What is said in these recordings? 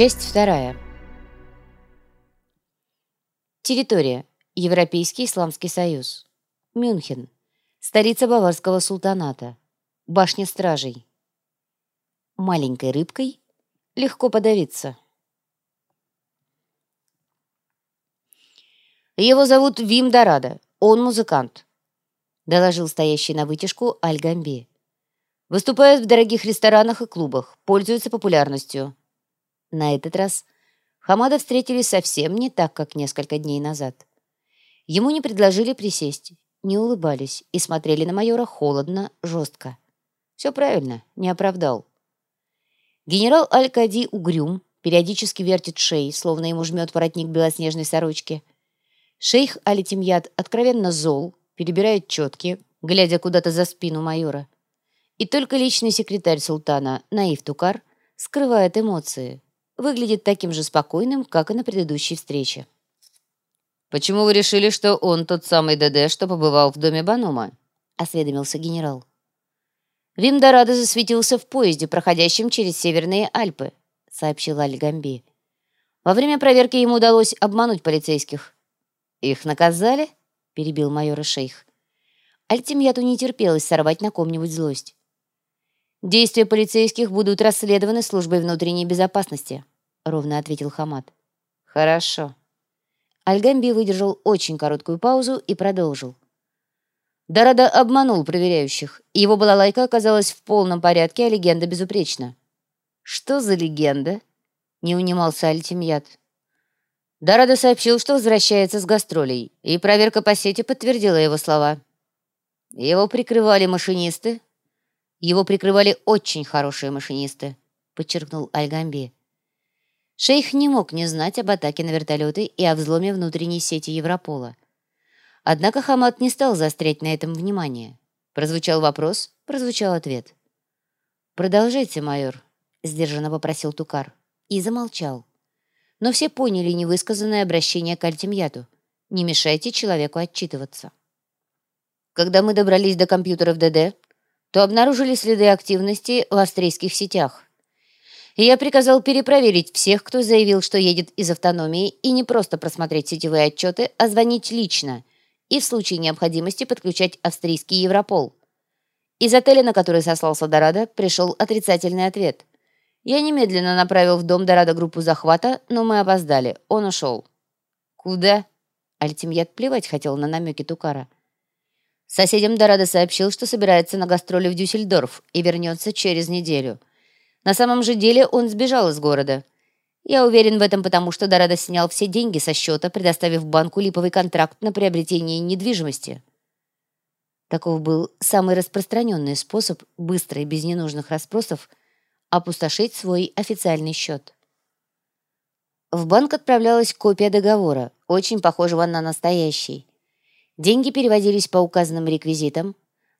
Часть вторая. Территория. Европейский Исламский Союз. Мюнхен. Столица Баварского султаната. Башня стражей. Маленькой рыбкой легко подавиться. Его зовут Вим Дорадо. Он музыкант. Доложил стоящий на вытяжку Аль-Гамби. Выступает в дорогих ресторанах и клубах, пользуется популярностью. На этот раз Хамада встретили совсем не так, как несколько дней назад. Ему не предложили присесть, не улыбались и смотрели на майора холодно, жестко. Все правильно, не оправдал. Генерал Аль-Кади угрюм, периодически вертит шеей, словно ему жмет воротник белоснежной сорочки. Шейх Али-Тимьят откровенно зол, перебирает четки, глядя куда-то за спину майора. И только личный секретарь султана, Наив Тукар, скрывает эмоции, выглядит таким же спокойным, как и на предыдущей встрече. «Почему вы решили, что он тот самый ДД, что побывал в доме Банума?» — осведомился генерал. «Вим Дорадо засветился в поезде, проходящем через Северные Альпы», — сообщил Аль-Гамби. «Во время проверки ему удалось обмануть полицейских». «Их наказали?» — перебил майора шейх. Альтимьяту не терпелось сорвать на ком-нибудь злость. «Действия полицейских будут расследованы службой внутренней безопасности», — ровно ответил Хамад. «Хорошо». Альгамби выдержал очень короткую паузу и продолжил. Дорада обманул проверяющих. Его балалайка оказалась в полном порядке, а легенда безупречна. «Что за легенда?» — не унимался Альтимьят. Дорада сообщил, что возвращается с гастролей, и проверка по сети подтвердила его слова. Его прикрывали машинисты, его прикрывали очень хорошие машинисты, подчеркнул Альгамби. Шейх не мог не знать об атаке на вертолеты и о взломе внутренней сети Европола. Однако Хамад не стал заострять на этом внимание. Прозвучал вопрос, прозвучал ответ. «Продолжайте, майор», — сдержанно попросил Тукар. И замолчал. Но все поняли невысказанное обращение к Альтимьяту. «Не мешайте человеку отчитываться». Когда мы добрались до компьютеров ДД, то обнаружили следы активности в австрийских сетях. Я приказал перепроверить всех, кто заявил, что едет из автономии, и не просто просмотреть сетевые отчеты, а звонить лично и в случае необходимости подключать австрийский Европол. Из отеля, на который сослался Дорадо, пришел отрицательный ответ. Я немедленно направил в дом Дорадо группу захвата, но мы опоздали. Он ушел. «Куда?» Альтимьят плевать хотел на намеки Тукара. Соседям Дорадо сообщил, что собирается на гастроли в Дюссельдорф и вернется через неделю. На самом же деле он сбежал из города. Я уверен в этом, потому что Дорадо снял все деньги со счета, предоставив банку липовый контракт на приобретение недвижимости. Таков был самый распространенный способ, быстро и без ненужных расспросов, опустошить свой официальный счет. В банк отправлялась копия договора, очень похожего на настоящий. Деньги переводились по указанным реквизитам,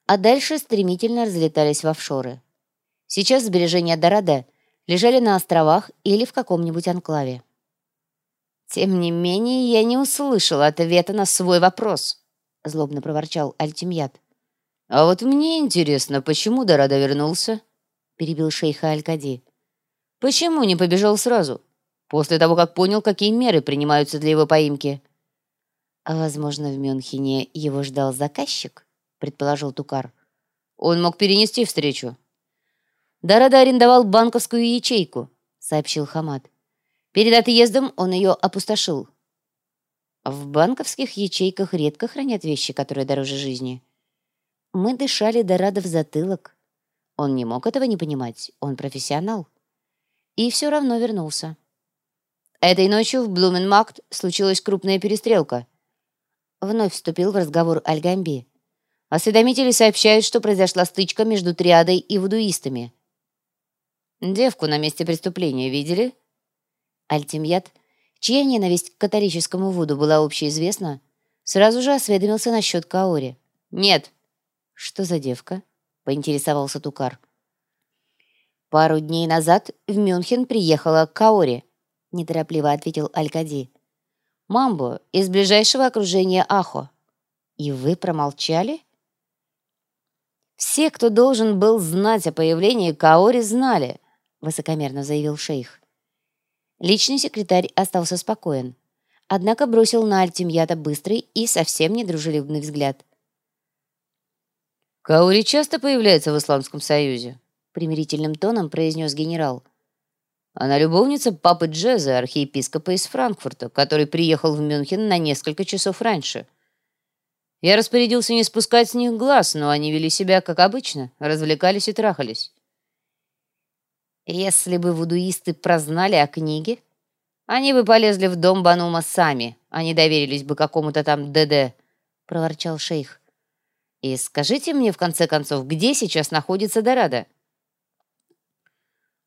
а дальше стремительно разлетались в офшоры. Сейчас сбережения Дорадо лежали на островах или в каком-нибудь анклаве. «Тем не менее, я не услышал ответа на свой вопрос», — злобно проворчал Альтимьят. «А вот мне интересно, почему Дорадо вернулся?» — перебил шейха Аль-Кади. «Почему не побежал сразу, после того, как понял, какие меры принимаются для его поимки?» А, возможно, в Мюнхене его ждал заказчик, предположил Тукар. Он мог перенести встречу. Дарада арендовал банковскую ячейку, сообщил Хамад. Перед отъездом он ее опустошил. В банковских ячейках редко хранят вещи, которые дороже жизни. Мы дышали Дорадо в затылок. Он не мог этого не понимать, он профессионал. И все равно вернулся. Этой ночью в Блуменмакт случилась крупная перестрелка. Вновь вступил в разговор Альгамби. Осведомители сообщают, что произошла стычка между триадой и вудуистами. Девку на месте преступления видели? Альтимьят, чья ненависть к католическому Вуду была общеизвестна, сразу же осведомился насчет Каори. «Нет». «Что за девка?» — поинтересовался Тукар. «Пару дней назад в Мюнхен приехала Каори», — неторопливо ответил Алькади. Мамбо из ближайшего окружения Ахо. И вы промолчали? Все, кто должен был знать о появлении Каори, знали, высокомерно заявил шейх. Личный секретарь остался спокоен, однако бросил на Альтимьята быстрый и совсем недружелюбный взгляд. «Каури часто появляется в Исламском Союзе?» примирительным тоном произнес генерал. Она любовница папы Джеза, архиепископа из Франкфурта, который приехал в Мюнхен на несколько часов раньше. Я распорядился не спускать с них глаз, но они вели себя, как обычно, развлекались и трахались. Если бы вудуисты прознали о книге, они бы полезли в дом Банума сами, а не доверились бы какому-то там ДД, — проворчал шейх. И скажите мне, в конце концов, где сейчас находится Дорадо?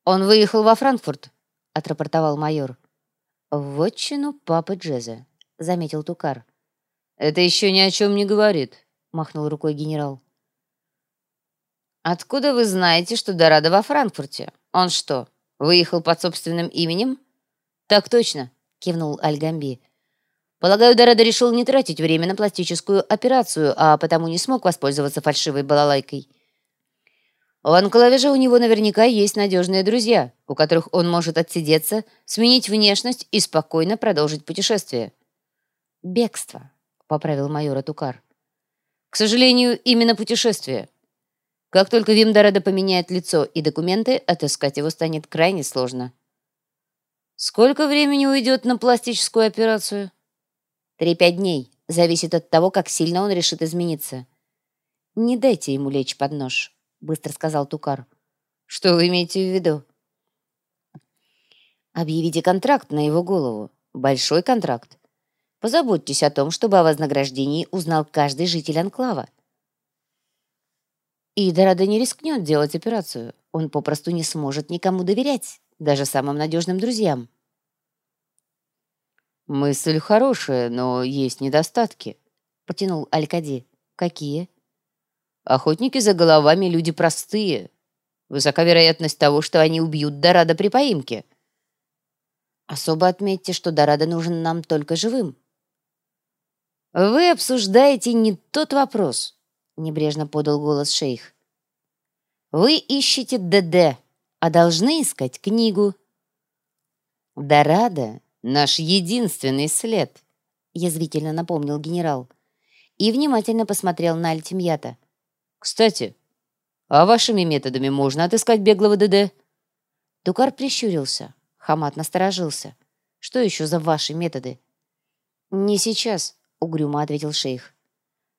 Он выехал во Франкфурт, — отрапортовал майор. В отчину папы Джеза, — заметил Тукар. Это еще ни о чем не говорит, — махнул рукой генерал. «Откуда вы знаете, что Дорадо во Франкфурте? Он что, выехал под собственным именем?» «Так точно», — кивнул Альгамби. «Полагаю, Дорадо решил не тратить время на пластическую операцию, а потому не смог воспользоваться фальшивой балалайкой. В анклаве же у него наверняка есть надежные друзья, у которых он может отсидеться, сменить внешность и спокойно продолжить путешествие». «Бегство», — поправил майор Атукар. «К сожалению, именно путешествие. Как только Вимдорадо поменяет лицо и документы, отыскать его станет крайне сложно. Сколько времени уйдет на пластическую операцию? Три-пять дней. Зависит от того, как сильно он решит измениться. Не дайте ему лечь под нож, быстро сказал Тукар. Что вы имеете в виду? Объявите контракт на его голову. Большой контракт. Позаботьтесь о том, чтобы о вознаграждении узнал каждый житель анклава. И Дорадо не рискнет делать операцию. Он попросту не сможет никому доверять, даже самым надежным друзьям. «Мысль хорошая, но есть недостатки», — потянул Алькади. «Какие?» «Охотники за головами — люди простые. Высока вероятность того, что они убьют Дорадо при поимке». «Особо отметьте, что Дорадо нужен нам только живым». «Вы обсуждаете не тот вопрос», — небрежно подал голос шейх. «Вы ищете ДД, а должны искать книгу». «Дорадо — наш единственный след», — язвительно напомнил генерал и внимательно посмотрел на Альтимьята. «Кстати, а вашими методами можно отыскать беглого ДД?» Дукар прищурился, Хамат насторожился. «Что еще за ваши методы?» «Не сейчас», — угрюмо ответил шейх.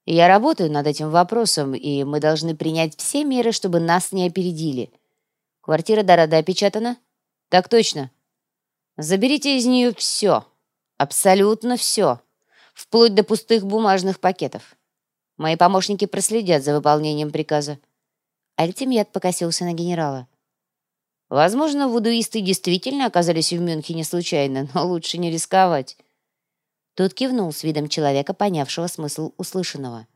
Я работаю над этим вопросом, и мы должны принять все меры, чтобы нас не опередили. Квартира Дорада опечатана? Так точно. Заберите из нее все. Абсолютно все. Вплоть до пустых бумажных пакетов. Мои помощники проследят за выполнением приказа. Альтимьят покосился на генерала. Возможно, вудуисты действительно оказались в Мюнхене случайно, но лучше не рисковать. Тот кивнул с видом человека, понявшего смысл услышанного.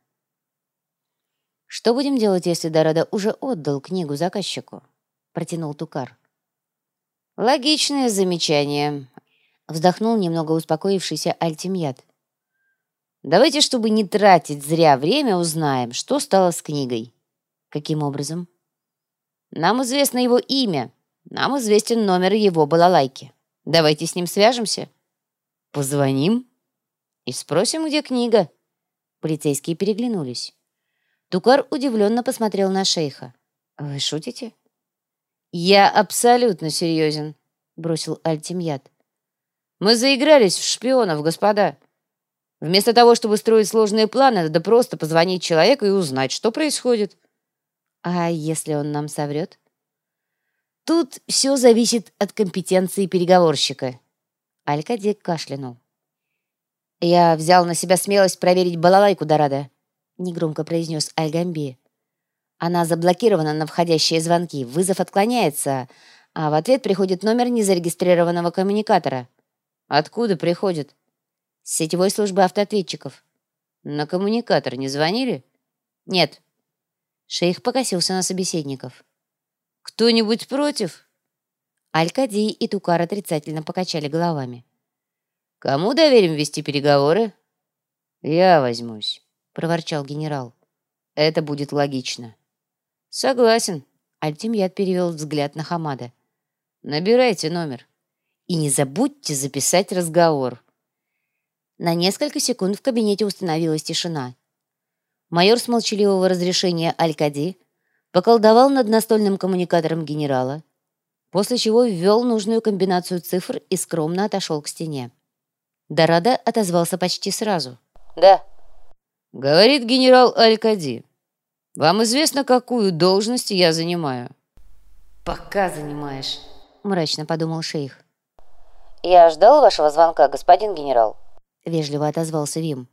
«Что будем делать, если Дорадо уже отдал книгу заказчику?» — протянул Тукар. «Логичное замечание», — вздохнул немного успокоившийся Альтимьят. «Давайте, чтобы не тратить зря время, узнаем, что стало с книгой». «Каким образом?» «Нам известно его имя. Нам известен номер его балалайки. Давайте с ним свяжемся». «Позвоним?» И спросим, где книга». Полицейские переглянулись. Тукар удивленно посмотрел на шейха. «Вы шутите?» «Я абсолютно серьезен», — бросил Альтимьят. «Мы заигрались в шпионов, господа. Вместо того, чтобы строить сложные планы, надо просто позвонить человеку и узнать, что происходит». «А если он нам соврет?» «Тут все зависит от компетенции переговорщика». Алькадик кашлянул. «Я взял на себя смелость проверить балалайку Дорадо», — негромко произнес Альгамби. «Она заблокирована на входящие звонки, вызов отклоняется, а в ответ приходит номер незарегистрированного коммуникатора». «Откуда приходит?» «С сетевой службы автоответчиков». «На коммуникатор не звонили?» «Нет». Шейх покосился на собеседников. «Кто-нибудь против?» Алькади и Тукар отрицательно покачали головами. Кому доверим вести переговоры? Я возьмусь, проворчал генерал. Это будет логично. Согласен. Альтимьят перевел взгляд на Хамада. Набирайте номер. И не забудьте записать разговор». На несколько секунд в кабинете установилась тишина. Майор с молчаливого разрешения Алькади поколдовал над настольным коммуникатором генерала, после чего ввел нужную комбинацию цифр и скромно отошел к стене. Дорадо отозвался почти сразу. «Да». «Говорит генерал Алькади. Вам известно, какую должность я занимаю?» «Пока занимаешь», — мрачно подумал шейх. «Я ждал вашего звонка, господин генерал», — вежливо отозвался Вим.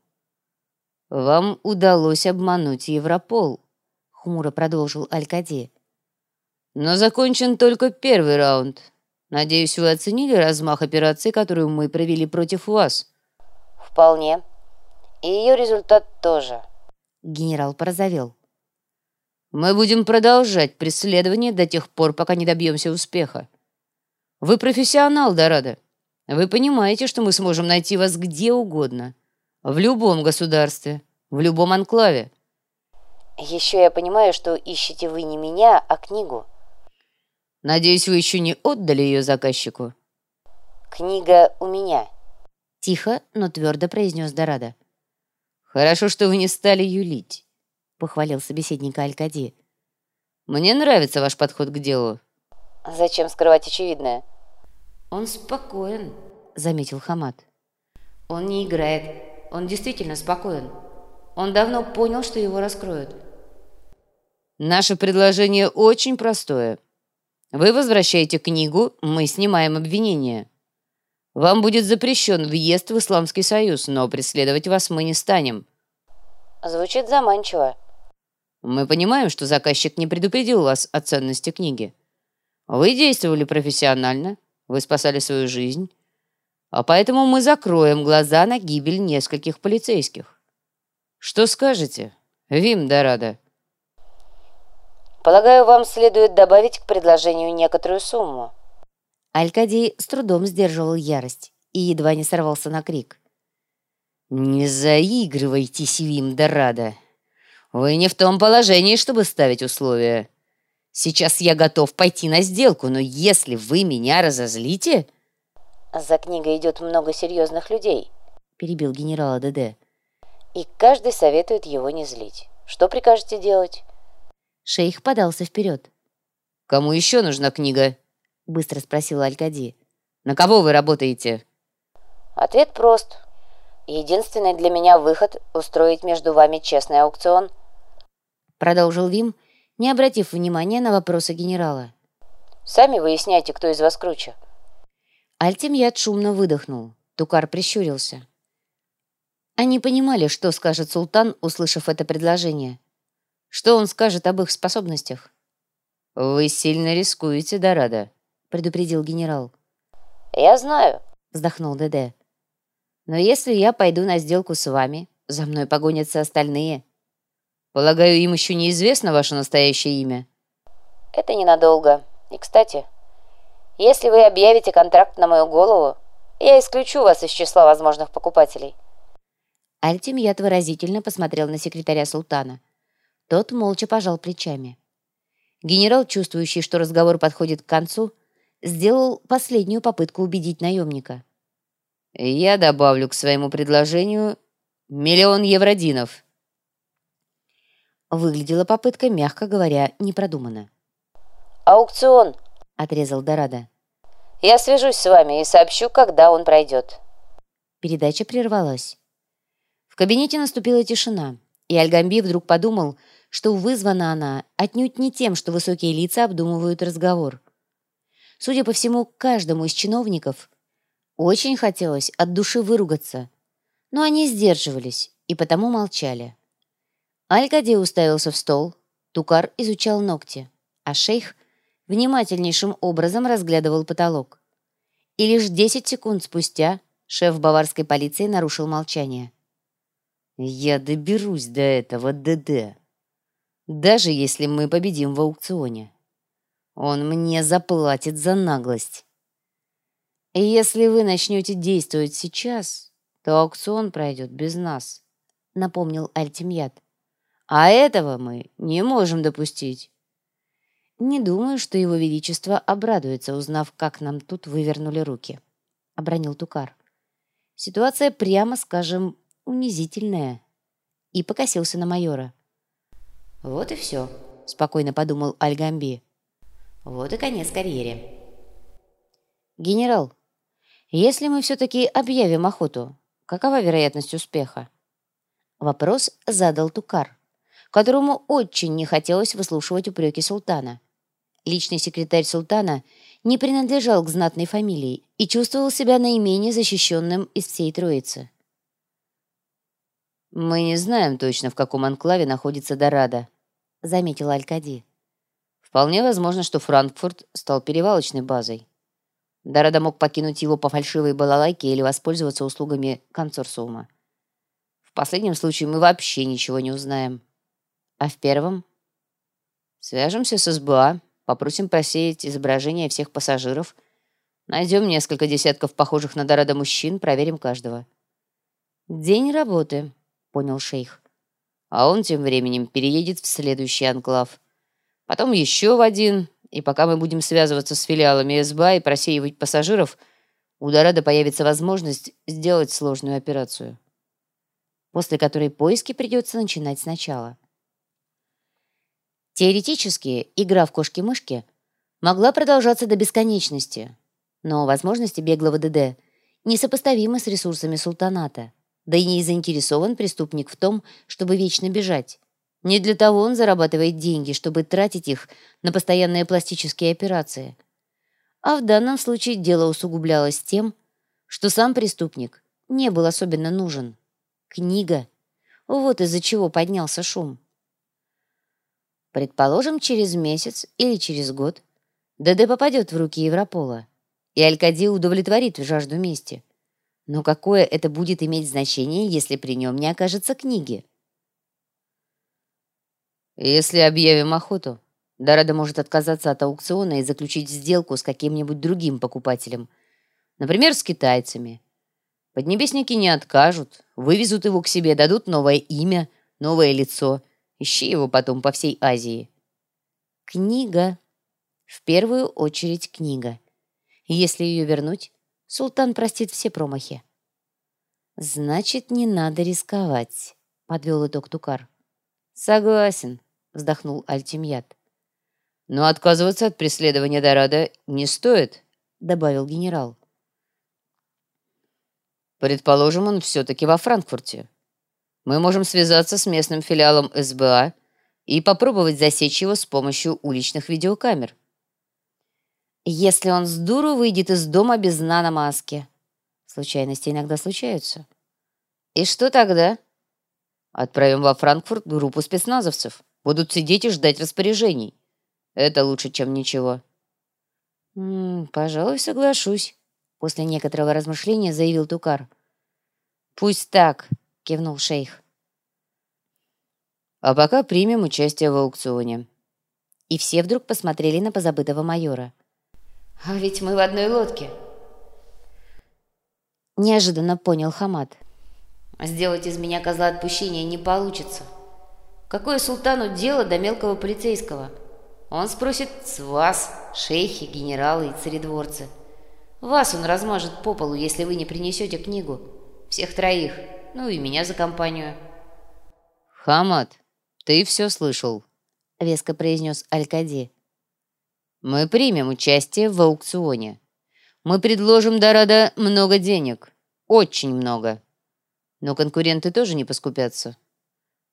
«Вам удалось обмануть Европол», — хмуро продолжил Алькади. «Но закончен только первый раунд. Надеюсь, вы оценили размах операции, которую мы провели против вас?» «Вполне. И ее результат тоже». Генерал порозовел. «Мы будем продолжать преследование до тех пор, пока не добьемся успеха. Вы профессионал, Дорадо. Вы понимаете, что мы сможем найти вас где угодно. В любом государстве, в любом анклаве. Еще я понимаю, что ищете вы не меня, а книгу. Надеюсь, вы еще не отдали ее заказчику. Книга у меня. Тихо, но твердо произнес Дорадо. Хорошо, что вы не стали юлить, похвалил собеседника Алькади. Мне нравится ваш подход к делу. Зачем скрывать очевидное? «Он спокоен», — заметил Хамад. «Он не играет. Он действительно спокоен. Он давно понял, что его раскроют». «Наше предложение очень простое. Вы возвращаете книгу, мы снимаем обвинение. Вам будет запрещен въезд в Исламский Союз, но преследовать вас мы не станем». Звучит заманчиво. Мы понимаем, что заказчик не предупредил вас о ценности книги. Вы действовали профессионально, вы спасали свою жизнь, а поэтому мы закроем глаза на гибель нескольких полицейских. Что скажете, Вим Дорадо?» «Полагаю, вам следует добавить к предложению некоторую сумму». Алькадий с трудом сдерживал ярость и едва не сорвался на крик. «Не заигрывайтесь, Вим Дорадо. Вы не в том положении, чтобы ставить условия. Сейчас я готов пойти на сделку, но если вы меня разозлите...» «За книгой идет много серьезных людей», — перебил генерал ДД. «И каждый советует его не злить. Что прикажете делать?» Шейх подался вперед. «Кому еще нужна книга?» — быстро спросил Алькади. «На кого вы работаете?» Ответ прост. Единственный для меня выход — устроить между вами честный аукцион. Продолжил Вим, не обратив внимания на вопросы генерала. «Сами выясняйте, кто из вас круче». Альтимьяд шумно выдохнул. Тукар прищурился. Они понимали, что скажет султан, услышав это предложение. Что он скажет об их способностях? «Вы сильно рискуете, Дорадо», — предупредил генерал. «Я знаю», — вздохнул ДД. «Но если я пойду на сделку с вами, за мной погонятся остальные. Полагаю, им еще неизвестно ваше настоящее имя?» «Это ненадолго. И, кстати, если вы объявите контракт на мою голову, я исключу вас из числа возможных покупателей». Альтимьят выразительно посмотрел на секретаря султана. Тот молча пожал плечами. Генерал, чувствующий, что разговор подходит к концу, сделал последнюю попытку убедить наемника. «Я добавлю к своему предложению миллион евродинов», Выглядела попытка, мягко говоря, непродуманно. «Аукцион!» — отрезал Дорадо. «Я свяжусь с вами и сообщу, когда он пройдет». Передача прервалась. В кабинете наступила тишина, и Альгамби вдруг подумал, что вызвана она отнюдь не тем, что высокие лица обдумывают разговор. Судя по всему, каждому из чиновников очень хотелось от души выругаться, но они сдерживались и потому молчали. Аль-Кади уставился в стол, Тукар изучал ногти, а шейх внимательнейшим образом разглядывал потолок. И лишь 10 секунд спустя шеф баварской полиции нарушил молчание. «Я доберусь до этого ДД, даже если мы победим в аукционе. Он мне заплатит за наглость. Если вы начнете действовать сейчас, то аукцион пройдет без нас», — напомнил Альтимьят. А этого мы не можем допустить. Не думаю, что его величество обрадуется, узнав, как нам тут вывернули руки. — обронил Тукар. «Ситуация, прямо скажем, унизительная». И покосился на майора. «Вот и все», — спокойно подумал Альгамби. «Вот и конец карьере». «Генерал, если мы все-таки объявим охоту, какова вероятность успеха?» Вопрос задал Тукар, которому очень не хотелось выслушивать упреки султана. Личный секретарь султана не принадлежал к знатной фамилии и чувствовал себя наименее защищенным из всей троицы. «Мы не знаем точно, в каком анклаве находится Дорадо», — заметил Алькади. «Вполне возможно, что Франкфурт стал перевалочной базой. Дорадо мог покинуть его по фальшивой балалайке или воспользоваться услугами консорциума. В последнем случае мы вообще ничего не узнаем. А в первом? Свяжемся с СБА, попросим просеять изображения всех пассажиров, найдем несколько десятков похожих на Дорадо мужчин, проверим каждого. «День работы», — понял шейх. А он тем временем переедет в следующий анклав. Потом еще в один, и пока мы будем связываться с филиалами СБА и просеивать пассажиров, у Дорадо появится возможность сделать сложную операцию, после которой поиски придется начинать сначала. Теоретически, игра в кошки-мышки могла продолжаться до бесконечности, но возможности беглого ДД несопоставимы с ресурсами султаната, да и не заинтересован преступник в том, чтобы вечно бежать. Не для того он зарабатывает деньги, чтобы тратить их на постоянные пластические операции. А в данном случае дело усугублялось тем, что сам преступник не был особенно нужен. Книга. Вот из-за чего поднялся шум. Предположим, через месяц или через год ДД попадет в руки Европола, и Алькади удовлетворит жажду мести. Но какое это будет иметь значение, если при нем не окажется книги? Если объявим охоту, Дорадо может отказаться от аукциона и заключить сделку с каким-нибудь другим покупателем. Например, с китайцами. Поднебесники не откажут, вывезут его к себе, дадут новое имя, новое лицо. Ищи его потом по всей Азии. Книга. В первую очередь книга. Если ее вернуть, султан простит все промахи. «Значит, не надо рисковать», — подвел итог Тукар. «Согласен», вздохнул Альтимьят. «Но отказываться от преследования Дорадо не стоит», — добавил генерал. «Предположим, он все-таки во Франкфурте. Мы можем связаться с местным филиалом СБА и попробовать засечь его с помощью уличных видеокамер». «Если он с дуру выйдет из дома без наномаски», Случайности иногда случаются. И что тогда? Отправим во Франкфурт группу спецназовцев. Будут сидеть и ждать распоряжений. Это лучше, чем ничего». «М -м, «Пожалуй, соглашусь», — после некоторого размышления заявил Тукар. «Пусть так», — кивнул шейх. «А пока примем участие в аукционе». И все вдруг посмотрели на позабытого майора. «А ведь мы в одной лодке», — неожиданно понял Хамад. «Сделать из меня козла отпущения не получится». Какое султану дело до мелкого полицейского? Он спросит с вас, шейхи, генералы и царедворцы. Вас он размажет по полу, если вы не принесете книгу. Всех троих, ну и меня за компанию. «Хамад, ты все слышал», — веско произнес Алькади. «Мы примем участие в аукционе. Мы предложим Дорадо много денег, очень много. Но конкуренты тоже не поскупятся».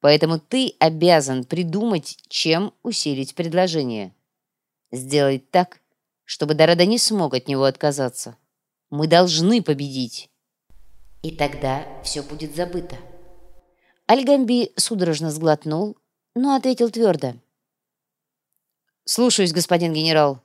Поэтому ты обязан придумать, чем усилить предложение. Сделать так, чтобы Дорада не смог от него отказаться. Мы должны победить. И тогда все будет забыто. Альгамби судорожно сглотнул, но ответил твердо. «Слушаюсь, господин генерал».